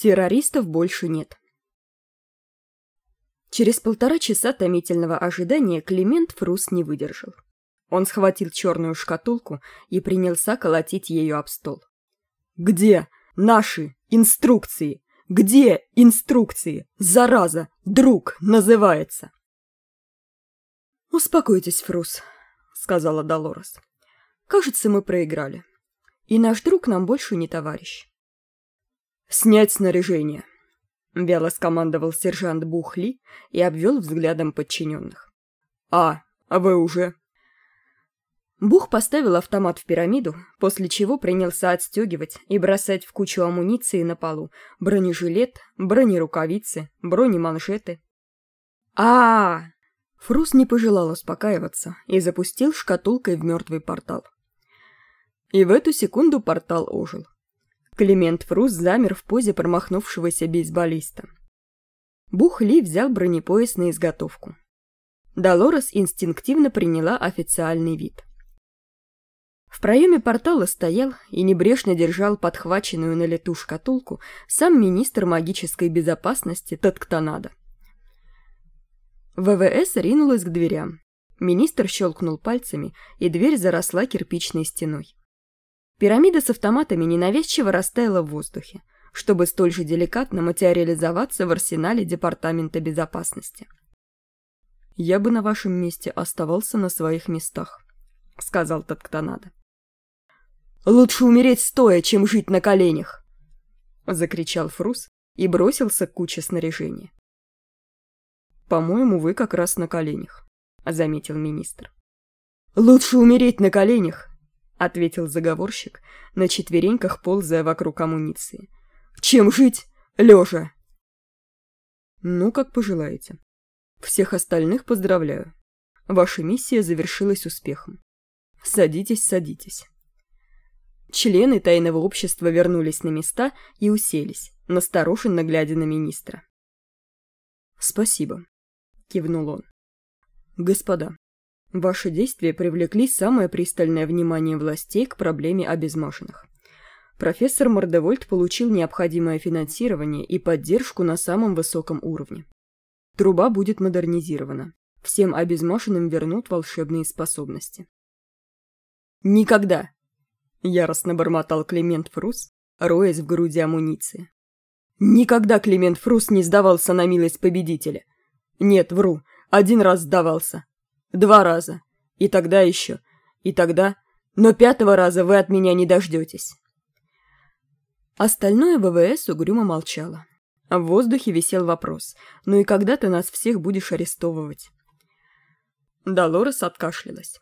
Террористов больше нет. Через полтора часа томительного ожидания Климент Фрус не выдержал. Он схватил черную шкатулку и принялся колотить ею об стол. «Где наши инструкции? Где инструкции? Зараза! Друг называется!» «Успокойтесь, Фрус», — сказала Долорес. «Кажется, мы проиграли. И наш друг нам больше не товарищ». «Снять снаряжение», — вяло скомандовал сержант Бухли и обвел взглядом подчиненных. «А, а вы уже...» Бух поставил автомат в пирамиду, после чего принялся отстегивать и бросать в кучу амуниции на полу бронежилет, бронерукавицы, бронеманжеты. а, -а, -а Фрус не пожелал успокаиваться и запустил шкатулкой в мертвый портал. И в эту секунду портал ожил. Климент Фрус замер в позе промахнувшегося бейсболиста. Бух Ли взял бронепояс на изготовку. Долорес инстинктивно приняла официальный вид. В проеме портала стоял и небрежно держал подхваченную на лету шкатулку сам министр магической безопасности Татктонада. ВВС ринулась к дверям. Министр щелкнул пальцами, и дверь заросла кирпичной стеной. Пирамида с автоматами ненавязчиво растаяла в воздухе, чтобы столь же деликатно материализоваться в арсенале Департамента безопасности. «Я бы на вашем месте оставался на своих местах», — сказал Татктонада. «Лучше умереть стоя, чем жить на коленях!» — закричал Фрус и бросился к куче снаряжения. «По-моему, вы как раз на коленях», — заметил министр. «Лучше умереть на коленях!» — ответил заговорщик, на четвереньках ползая вокруг амуниции. «Чем жить, лежа?» «Ну, как пожелаете. Всех остальных поздравляю. Ваша миссия завершилась успехом. Садитесь, садитесь». Члены тайного общества вернулись на места и уселись, настороженно глядя на министра. «Спасибо», — кивнул он. «Господа, ваши действия привлекли самое пристальное внимание властей к проблеме обезмашенных. Профессор Мордевольт получил необходимое финансирование и поддержку на самом высоком уровне. Труба будет модернизирована. Всем обезмашенным вернут волшебные способности. «Никогда!» Яростно бормотал Климент Фрус, роясь в груди амуниции. Никогда Климент Фрус не сдавался на милость победителя. Нет, вру, один раз сдавался. Два раза. И тогда еще. И тогда... Но пятого раза вы от меня не дождетесь. Остальное ВВС угрюмо молчало. В воздухе висел вопрос. Ну и когда ты нас всех будешь арестовывать? Долорес откашлялась.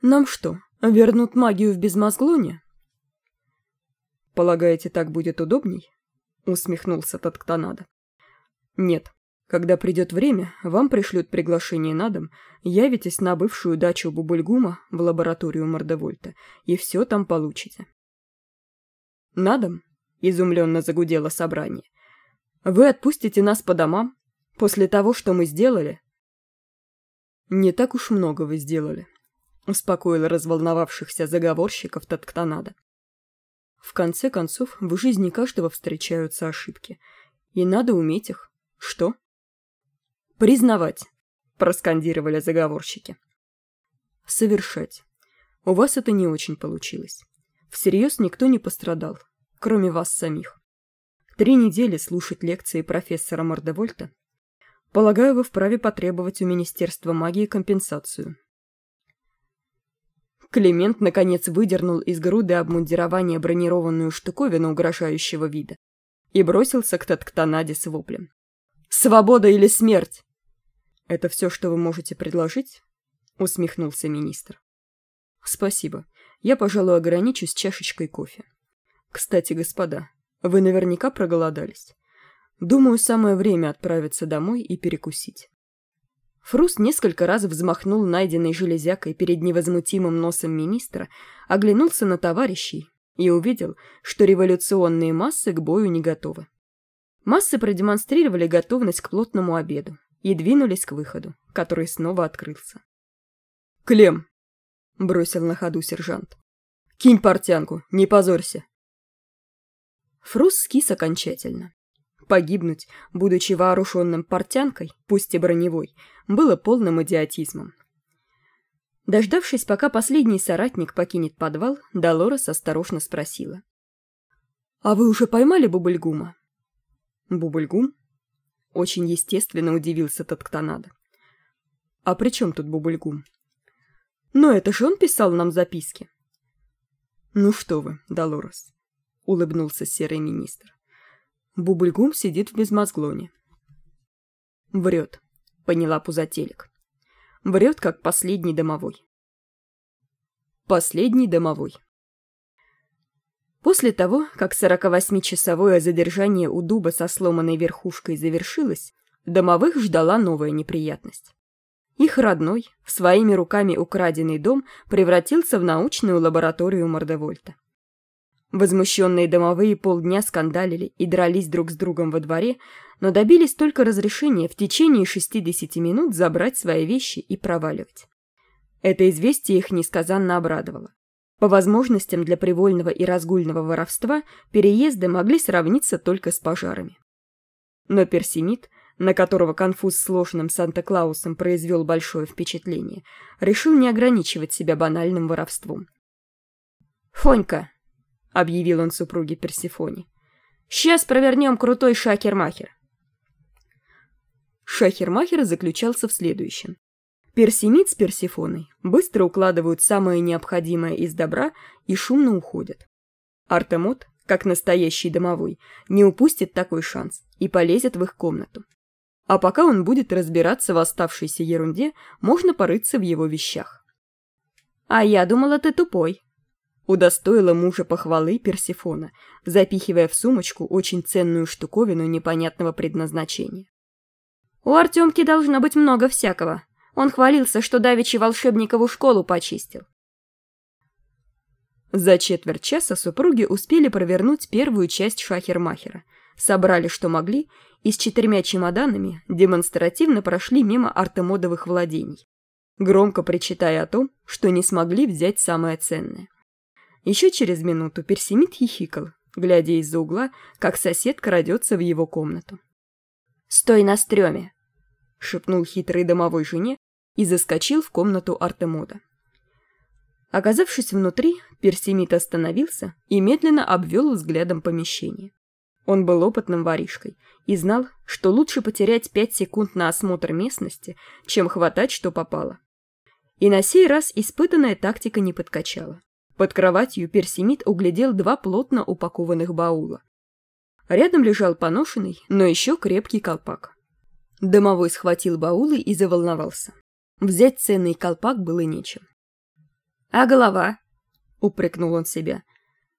Нам что, Вернут магию в безмозглоне? Полагаете, так будет удобней? Усмехнулся Татктонада. Нет. Когда придет время, вам пришлют приглашение на дом, явитесь на бывшую дачу Бубульгума в лабораторию Мордовольта, и все там получите. На дом? Изумленно загудело собрание. Вы отпустите нас по домам? После того, что мы сделали? Не так уж много вы сделали, успокоил разволновавшихся заговорщиков Татктонада. В конце концов, в жизни каждого встречаются ошибки, и надо уметь их. Что? Признавать, проскандировали заговорщики. Совершать. У вас это не очень получилось. Всерьез никто не пострадал, кроме вас самих. Три недели слушать лекции профессора Мордевольта. Полагаю, вы вправе потребовать у Министерства магии компенсацию. Климент, наконец, выдернул из груды обмундирования бронированную штуковину угрожающего вида и бросился к Татктонаде с воплем. «Свобода или смерть?» «Это все, что вы можете предложить?» — усмехнулся министр. «Спасибо. Я, пожалуй, ограничусь чашечкой кофе. Кстати, господа, вы наверняка проголодались. Думаю, самое время отправиться домой и перекусить». Фрус несколько раз взмахнул найденной железякой перед невозмутимым носом министра, оглянулся на товарищей и увидел, что революционные массы к бою не готовы. Массы продемонстрировали готовность к плотному обеду и двинулись к выходу, который снова открылся. «Клем!» — бросил на ходу сержант. «Кинь портянку, не позорься!» Фрус скис окончательно. Погибнуть, будучи вооруженным портянкой, пусть и броневой, было полным идиотизмом. Дождавшись, пока последний соратник покинет подвал, Долорес осторожно спросила. «А вы уже поймали Бубльгума?» «Бубльгум?» Очень естественно удивился Татканада. «А при чем тут Бубльгум?» «Но это же он писал нам записки». «Ну что вы, Долорес», — улыбнулся серый министр. Бубльгум сидит в безмозглоне. Врет, поняла Пузателек. Врет, как последний домовой. Последний домовой. После того, как 48-часовое задержание у дуба со сломанной верхушкой завершилось, домовых ждала новая неприятность. Их родной, своими руками украденный дом превратился в научную лабораторию Мордевольта. Возмущенные домовые полдня скандалили и дрались друг с другом во дворе, но добились только разрешения в течение 60 минут забрать свои вещи и проваливать. Это известие их несказанно обрадовало. По возможностям для привольного и разгульного воровства переезды могли сравниться только с пожарами. Но Персимит, на которого конфуз с ложным Санта-Клаусом произвел большое впечатление, решил не ограничивать себя банальным воровством. «Фонька!» объявил он супруге Персифоне. «Сейчас провернем крутой шахер-махер». Шахер-махер заключался в следующем. Персимид с Персифоной быстро укладывают самое необходимое из добра и шумно уходят. Артемот, как настоящий домовой, не упустит такой шанс и полезет в их комнату. А пока он будет разбираться в оставшейся ерунде, можно порыться в его вещах. «А я думала, ты тупой», Удостоила мужа похвалы Персифона, запихивая в сумочку очень ценную штуковину непонятного предназначения. «У Артемки должно быть много всякого. Он хвалился, что давеча волшебникову школу почистил». За четверть часа супруги успели провернуть первую часть шахер-махера, собрали, что могли, и с четырьмя чемоданами демонстративно прошли мимо артемодовых владений, громко причитая о том, что не смогли взять самое ценное. Еще через минуту Персимит хихикал, глядя из-за угла, как сосед крадется в его комнату. «Стой на стреме!» — шепнул хитрый домовой жене и заскочил в комнату Артемода. Оказавшись внутри, Персимит остановился и медленно обвел взглядом помещение. Он был опытным воришкой и знал, что лучше потерять пять секунд на осмотр местности, чем хватать, что попало. И на сей раз испытанная тактика не подкачала. Под кроватью Персимит углядел два плотно упакованных баула. Рядом лежал поношенный, но еще крепкий колпак. Домовой схватил баулы и заволновался. Взять ценный колпак было нечем. «А голова?» — упрекнул он себя.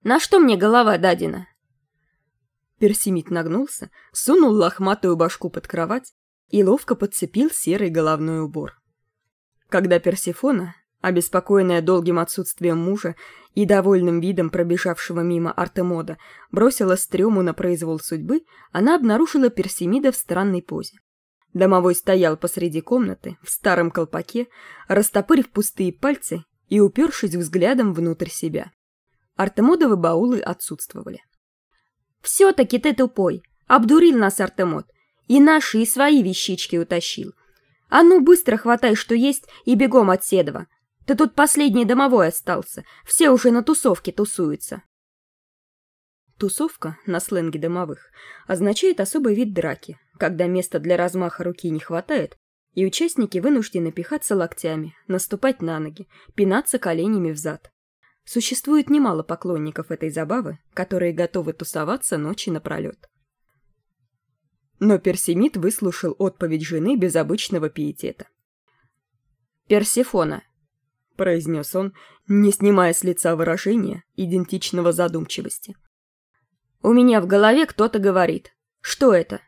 «На что мне голова дадена?» Персимит нагнулся, сунул лохматую башку под кровать и ловко подцепил серый головной убор. Когда Персифона, обеспокоенная долгим отсутствием мужа и довольным видом пробежавшего мимо Артемода, бросила стрёму на произвол судьбы, она обнаружила Персимида в странной позе. Домовой стоял посреди комнаты, в старом колпаке, растопырив пустые пальцы и упершись взглядом внутрь себя. Артемодовы баулы отсутствовали. «Все-таки ты тупой! Обдурил нас Артемод! И наши, и свои вещички утащил! А ну, быстро хватай, что есть, и бегом от Седова! Ты тут последний домовой остался. Все уже на тусовке тусуются. Тусовка, на сленге домовых, означает особый вид драки, когда места для размаха руки не хватает, и участники вынуждены пихаться локтями, наступать на ноги, пинаться коленями в зад. Существует немало поклонников этой забавы, которые готовы тусоваться ночи напролет. Но Персимит выслушал отповедь жены без обычного пиетета. «Персифона, — произнес он, не снимая с лица выражения, идентичного задумчивости. «У меня в голове кто-то говорит. Что это?»